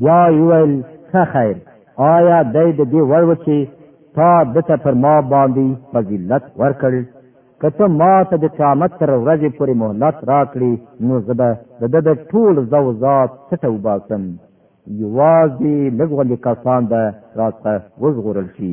بیا یې ویل ښه خیر آیا دی د دې وړ و چې تا دته پر ما باندې فضیلت ورکړ که ته ما ته د قیامت تر ورځې پورې مهلت راکړي نو زه به د ده د ټول زوزات څټه وباسم یوازې لږ غوندې کسان به راڅخه وژغورل شي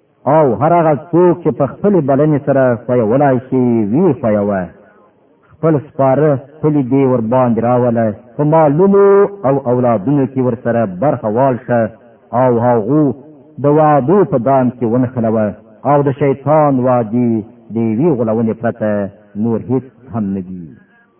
او هر هغه څوک چې په خپل بلنې سره خویولای شي وی خویوه خپل سپاره پلی دی ور باندې راوله په مالونو او اولادونو کې ور سره برخه والشه او هغه د وعدو په دام کې ونخلوه او د شیطان وادي دی وی غلونه پرته نور هیڅ هم ندی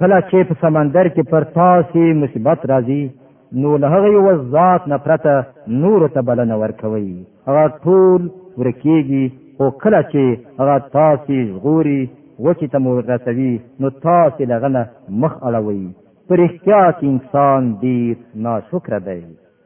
کله چې په سمندر کې پر تاسو مصیبت راځي نو له هغه یو ذات نه پرته نور ته بلنه ورکوي هغه ټول ورکیږي او کله چې هغه تاسو غوري وچی ته مو رسوي نو تاسو لغنه مخ اړوي پر اختیار انسان ډیر ناشکر دی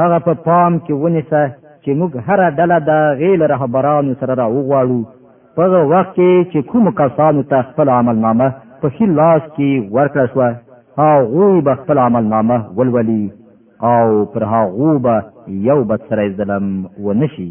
هغه په پام کې ونیسه چې موږ هر ډله د غیل رهبرانو سره راوغواړو په هغه وخت کې چې کوم کسانو ته خپل عمل نامه په خیل لاس کې ورکړه شو هغه به خپل عمل نامه ولولي او پر هغه به یو بد سره ظلم ونشي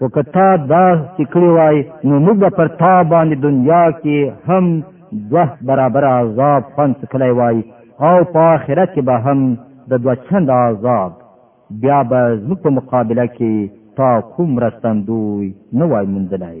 او که تا دا چې کړی وای نو موږ به پر تا باندې دنیا کې هم دوه برابر عذاب پنځ کړی وای او په آخرت کې به هم د دوه چند عذاب بیا به زموږ په مقابله کې تا کوم رستندوی نه وای مندلای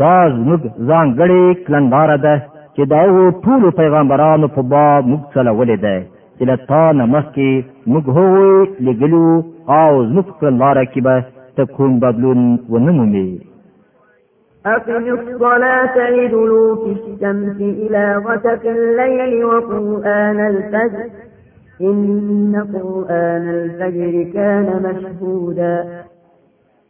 دا زموږ ځانګړې کلنډاره ده چې دا و ټول پیغمبرانو په باب موږ چلولې ده چې له تا نه مخکې موږ هغوی لګلو او زموږ کلنډاره کې به ته کوم بدلون ونه مومې أقم الصلاة لدلوك الشمس إلى غسق الليل وقرآن الفجر إن قرآن الفجر كان مشهودا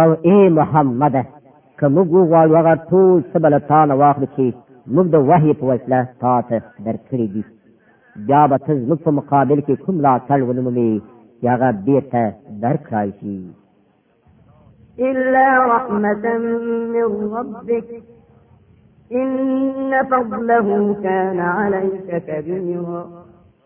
او اے محمد که موږ وغواړو هغه ټول څه به له تا نه واخلو چې موږ د وحی په وسیله تا ته درکړي دي بیا به ته زموږ په مقابل کې کوم ملاتړ ونه مومې چې هغه بېرته درکړای شي إلا رحمة من ربك إن فضله كان عليك كبيرا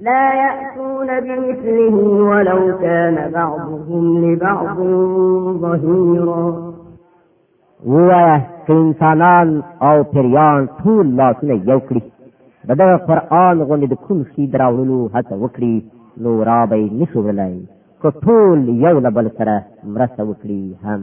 لا يأتون بمثله ولو كان بعضهم لبعض ظهيرا ووایا که انسانان او پریان ټول لاسونه یو کړي د دغه قرآن غوندې د کوم شي د راوړلو هڅه وکړي نو را به یې نشي وړلی که ټول یو له بل سره مرسته وکړي هم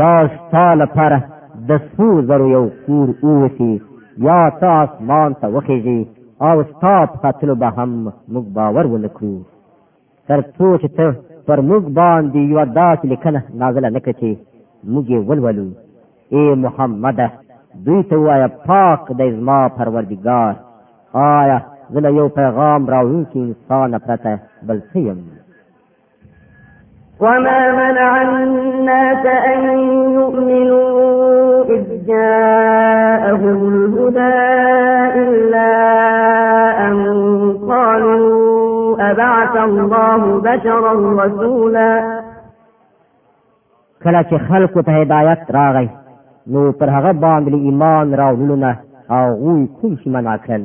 یا ستا لپاره د سرو زرو یو کور اوسي یا ته آسمان ته وخېږي او ستا په ساتلو به هم موږ باور ونه کړو تر څو چې ته پر موږ باندې یوه داسې لیکنه نازله نه کړې چې موږ یې ولولو ای محمده دوی ته ووایه پاک دی زما پروردګار آیا زه له یو پیغام راوړونکي انسانه پرته بل څه یم وما منع الناس أن يؤمنوا إذ جاءهم الهدى إلا أن قالوا أبعث الله بشرا رسولا کله چې خلکو ته هدایت راغی نو پر هغه باندې ایمان راوړلو نه هغوی کوم شي منع کړل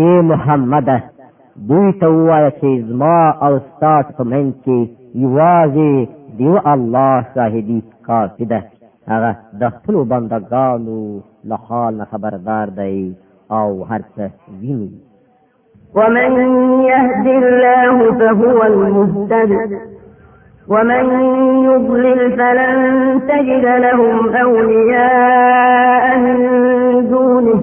اے محمد دوی ته وایه چې زما او ستاسو په منځ کې یوازې دیو الله شاهدی کافی ده هغه د خپل بندگانو له حال نه خبردار دی او هر څه ویني ومن يهد الله فهو المهتد ومن يضلل فلن تجد لهم أولياء من دونه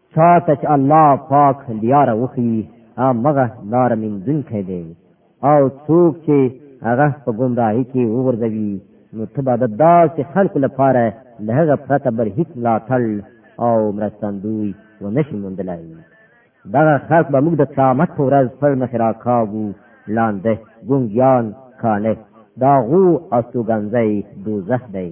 چاته چې الله پاک لار وخی هغه لار مندونکی دی او څوک چې هغه په ګمراهی کې وګرځوي نو ته به د داسې خلکو لپاره له هغه پرته بل هیڅ ملاتړ او مرستندوی ونشي موندلای دغه خلک به موږ د قیامت په ورځ پر مخ راکاږو لاندې ګونګیان کانه دا غو استوګنځی دوزخ دی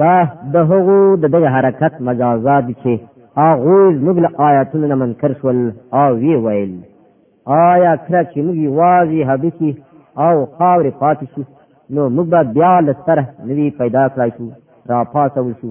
دا د هغو د دغه حرکت مجازا دي چې هغه زموږ له آیاتونو نه منکر شول او وی ویل آیا کله چې موږ یوازې هډوکي او خاورې پاتې شو نو موږ به بیا له سره نوی پیدا کړای شو را پاسول شو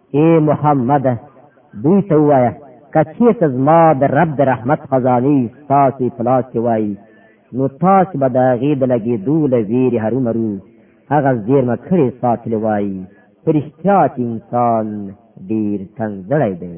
اے محمد دوی ته وایه که چیرته زما د رب د رحمت خزانې ستاسو په لاس کې وای نو تاسو به د هغې د لګېدو له ویرې هرومرو هغه زیرمه کړې ساتلې وای په رښتیا چې انسان ډیر تنګ زړی دی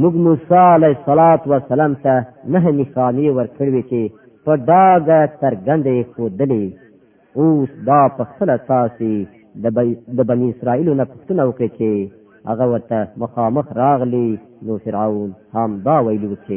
موږ موسی علیه الصلاۃ والسلام ته نه نښانې ورکړې چې په ډاګه څرګندې خودلې اوس دا په خپل تاسو د بنی اسرائیل نه پوښتنه وکړي چې هغه ورته مخامخ راغلی نو فرعون هم دا ویلو چې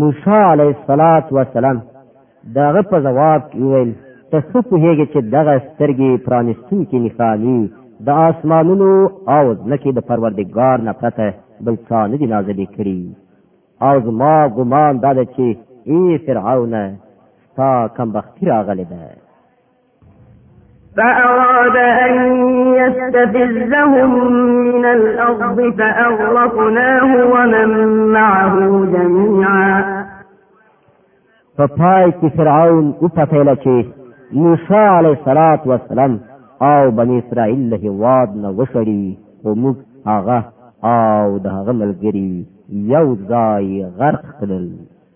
موسی علیه الصلاۃ والسلام داغه په جواب کې ویل ته څه پوهیږي چې دغه سترګې پرانیستونکې نښانې د آسمانونو او ځمکې د پروردګار نه پرته بل څه نه دي نازلې کړي او زما ګمان دا ده چې ای فرعونه ستا کمبختی راغلی ده فأراد أن يستفزهم من الأرض فأغرقناه ومن معه جميعا په پای کې فرعون او پتهل چې موسی علیه الصلاۃ والسلام او بنی اسرائیل له واد نه وشړي او موږ هغه او د هغه ملګری یو ځای غرق کړل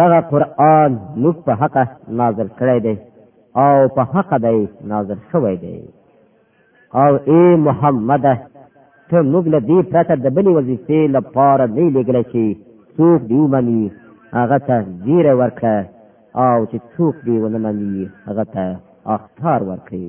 دغه قران موږ په حق نازل کړی دی او په حق دی نازل شوی دی او ای محمد ته موږ له دې پرته د بلې وظیفې لپاره نه لګل شي څوک دی ومني هغه ته زیره ورکړه او چې څوک دی ونه مني هغه ته اختار ورکړي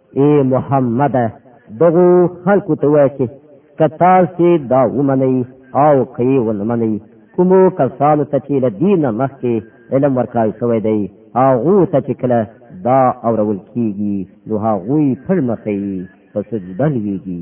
اے محمد دغو خلکو ته وایي چې که تاسو دا ومنئ او که یې ونه منئ کومو کسانو ته چې له دې نه مخکې علم ورکړل شوی دی هغو ته چې کله دا اورول کېږي نو هغوی پړمخی په سجده لوېږي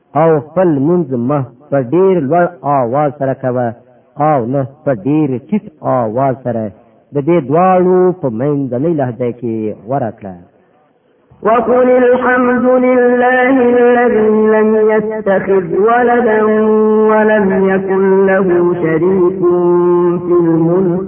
او خپل منځ مه په ډیر لوړ آواز سره کوه او نه په ډیر ټیټ آواز سره د دې دواړو په منځنۍ لهجه کې غوره کړه وقل الحمد لله الذي لم يتخذ ولدا ولم يكن له شريك في الملك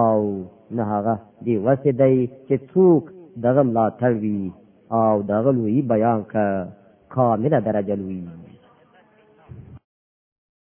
او نه هغه دی وسې دی چې څوک دغه ملاتړ وي او دغه لوی بیان که کامله درجه لوی